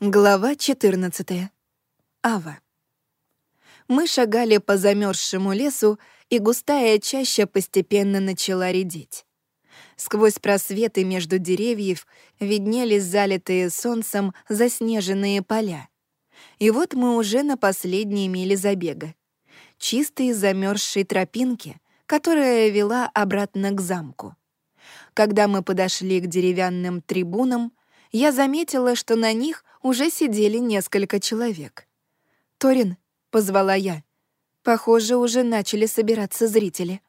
Глава 14. Ава. Мы шагали по замерзшему лесу, и густая чаща постепенно начала редеть. Сквозь просветы между деревьев виднелись залитые солнцем заснеженные поля. И вот мы уже на последней миле забега. Чистой замерзшей тропинки, которая вела обратно к замку. Когда мы подошли к деревянным трибунам, я заметила, что на них уже сидели несколько человек. «Торин», — позвала я, — «похоже, уже начали собираться зрители».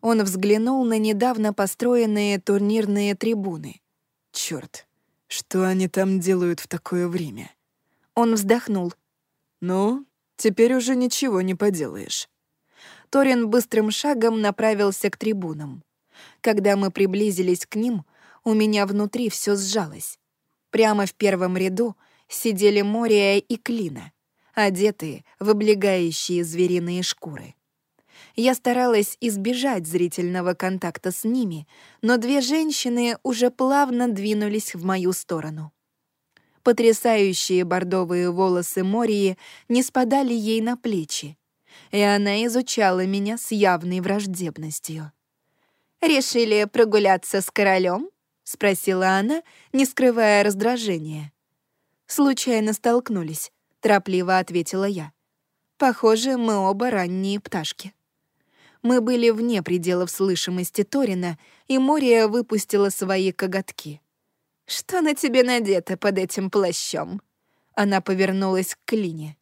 Он взглянул на недавно построенные турнирные трибуны. Черт, что они там делают в такое время?» Он вздохнул. «Ну, теперь уже ничего не поделаешь». Торин быстрым шагом направился к трибунам. Когда мы приблизились к ним, у меня внутри все сжалось. Прямо в первом ряду сидели Мория и Клина, одетые в облегающие звериные шкуры. Я старалась избежать зрительного контакта с ними, но две женщины уже плавно двинулись в мою сторону. Потрясающие бордовые волосы Мории не спадали ей на плечи, и она изучала меня с явной враждебностью. «Решили прогуляться с королем? — спросила она, не скрывая раздражения. «Случайно столкнулись», — торопливо ответила я. «Похоже, мы оба ранние пташки». Мы были вне пределов слышимости Торина, и Мория выпустила свои коготки. «Что на тебе надето под этим плащом?» Она повернулась к Клине.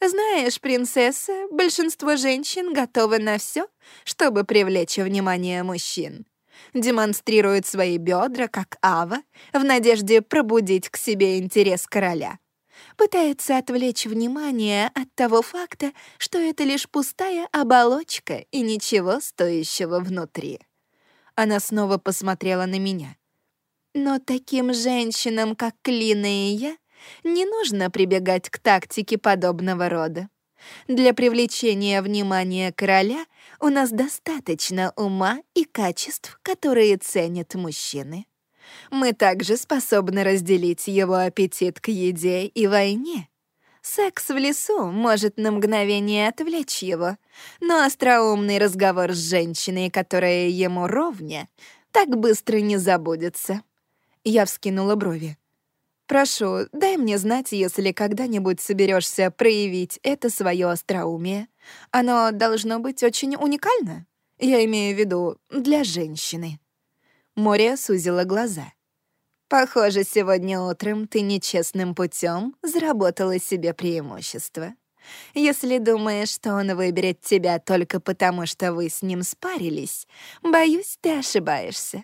«Знаешь, принцесса, большинство женщин готовы на все, чтобы привлечь внимание мужчин демонстрирует свои бедра, как Ава, в надежде пробудить к себе интерес короля. Пытается отвлечь внимание от того факта, что это лишь пустая оболочка и ничего стоящего внутри. Она снова посмотрела на меня. Но таким женщинам, как Клина и я, не нужно прибегать к тактике подобного рода. Для привлечения внимания короля у нас достаточно ума и качеств, которые ценят мужчины. Мы также способны разделить его аппетит к еде и войне. Секс в лесу может на мгновение отвлечь его, но остроумный разговор с женщиной, которая ему ровня, так быстро не забудется. Я вскинула брови. Прошу, дай мне знать, если когда-нибудь соберешься проявить это свое остроумие. Оно должно быть очень уникально. Я имею в виду для женщины. Мория сузила глаза. Похоже, сегодня утром ты нечестным путем заработала себе преимущество. Если думаешь, что он выберет тебя только потому, что вы с ним спарились, боюсь, ты ошибаешься.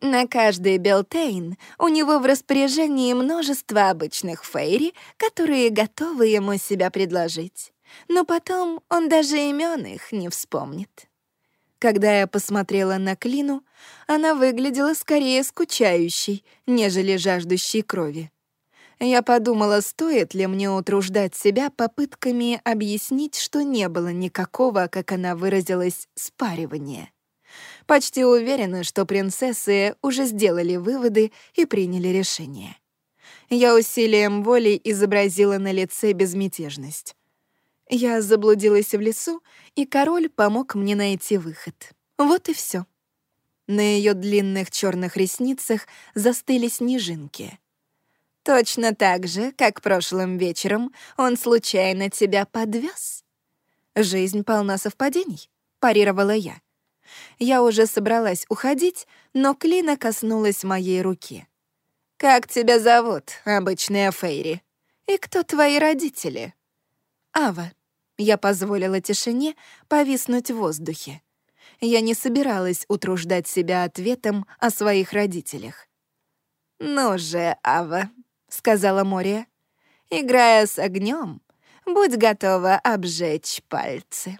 На каждый Белтейн у него в распоряжении множество обычных фейри, которые готовы ему себя предложить. Но потом он даже имен их не вспомнит. Когда я посмотрела на Клину, она выглядела скорее скучающей, нежели жаждущей крови. Я подумала, стоит ли мне утруждать себя попытками объяснить, что не было никакого, как она выразилась, спаривания. Почти уверена, что принцессы уже сделали выводы и приняли решение. Я усилием воли изобразила на лице безмятежность. Я заблудилась в лесу, и король помог мне найти выход. Вот и все. На ее длинных черных ресницах застыли снежинки. Точно так же, как прошлым вечером он случайно тебя подвез. Жизнь полна совпадений, парировала я. Я уже собралась уходить, но Клина коснулась моей руки. «Как тебя зовут, обычная Фейри? И кто твои родители?» «Ава». Я позволила тишине повиснуть в воздухе. Я не собиралась утруждать себя ответом о своих родителях. «Ну же, Ава», — сказала Мория, — «играя с огнем, будь готова обжечь пальцы».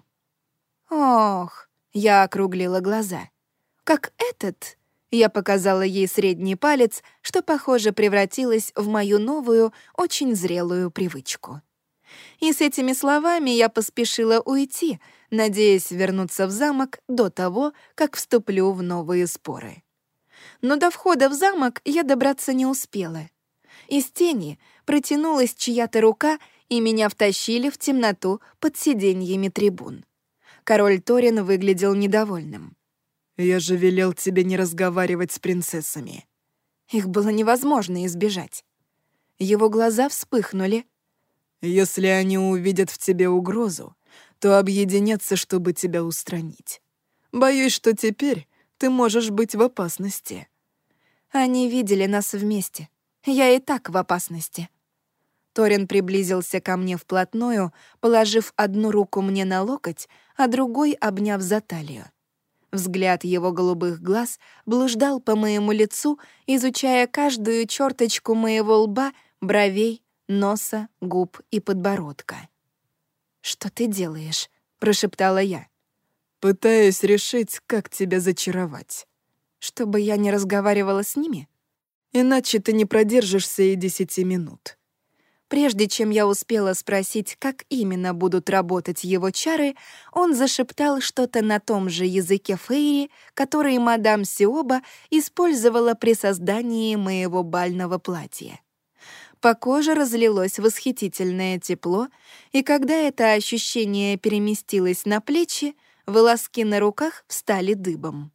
«Ох», я округлила глаза. «Как этот?» Я показала ей средний палец, что, похоже, превратилось в мою новую, очень зрелую привычку. И с этими словами я поспешила уйти, надеясь вернуться в замок до того, как вступлю в новые споры. Но до входа в замок я добраться не успела. Из тени протянулась чья-то рука, и меня втащили в темноту под сиденьями трибун. Король Торин выглядел недовольным. «Я же велел тебе не разговаривать с принцессами». Их было невозможно избежать. Его глаза вспыхнули. «Если они увидят в тебе угрозу, то объединятся, чтобы тебя устранить. Боюсь, что теперь ты можешь быть в опасности». Они видели нас вместе. Я и так в опасности. Торин приблизился ко мне вплотную, положив одну руку мне на локоть, а другой обняв за талию. Взгляд его голубых глаз блуждал по моему лицу, изучая каждую черточку моего лба, бровей, носа, губ и подбородка. «Что ты делаешь?» — прошептала я. «Пытаюсь решить, как тебя зачаровать». «Чтобы я не разговаривала с ними?» «Иначе ты не продержишься и десяти минут». Прежде чем я успела спросить, как именно будут работать его чары, он зашептал что-то на том же языке Фейри, который мадам Сиоба использовала при создании моего бального платья. По коже разлилось восхитительное тепло, и когда это ощущение переместилось на плечи, волоски на руках встали дыбом.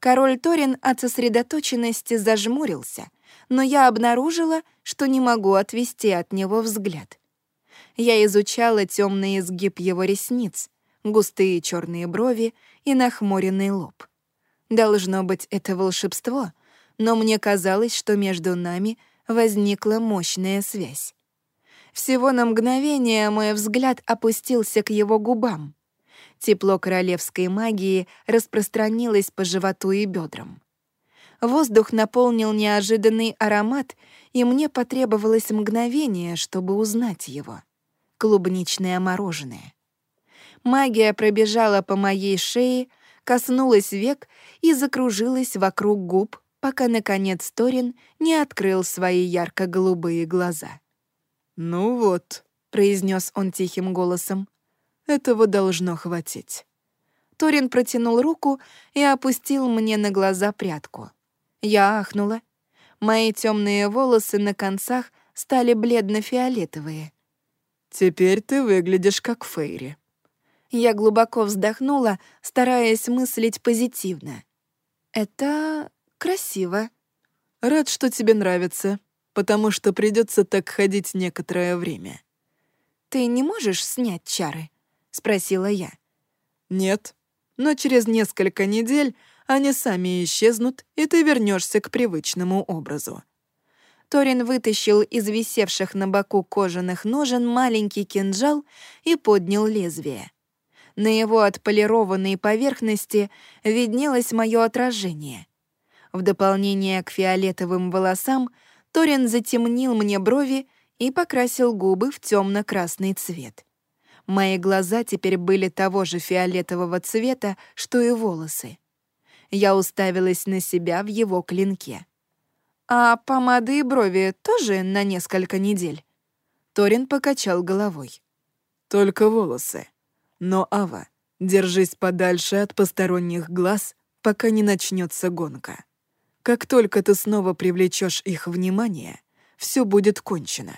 Король Торин от сосредоточенности зажмурился, но я обнаружила, что не могу отвести от него взгляд. Я изучала темный изгиб его ресниц, густые черные брови и нахмуренный лоб. Должно быть, это волшебство, но мне казалось, что между нами — возникла мощная связь. Всего на мгновение мой взгляд опустился к его губам. Тепло королевской магии распространилось по животу и бедрам. Воздух наполнил неожиданный аромат, и мне потребовалось мгновение, чтобы узнать его. Клубничное мороженое. Магия пробежала по моей шее, коснулась век и закружилась вокруг губ, пока, наконец, Торин не открыл свои ярко-голубые глаза. «Ну вот», — произнес он тихим голосом, — «этого должно хватить». Торин протянул руку и опустил мне на глаза прядку. Я ахнула. Мои темные волосы на концах стали бледно-фиолетовые. «Теперь ты выглядишь как Фейри». Я глубоко вздохнула, стараясь мыслить позитивно. «Это Красиво. Рад, что тебе нравится, потому что придется так ходить некоторое время. Ты не можешь снять чары? Спросила я. Нет, но через несколько недель они сами исчезнут, и ты вернешься к привычному образу. Торин вытащил из висевших на боку кожаных ножен маленький кинжал и поднял лезвие. На его отполированной поверхности виднелось мое отражение. В дополнение к фиолетовым волосам Торин затемнил мне брови и покрасил губы в темно-красный цвет. Мои глаза теперь были того же фиолетового цвета, что и волосы. Я уставилась на себя в его клинке. «А помады и брови тоже на несколько недель?» Торин покачал головой. «Только волосы. Но, Ава, держись подальше от посторонних глаз, пока не начнется гонка». Как только ты снова привлечешь их внимание, все будет кончено.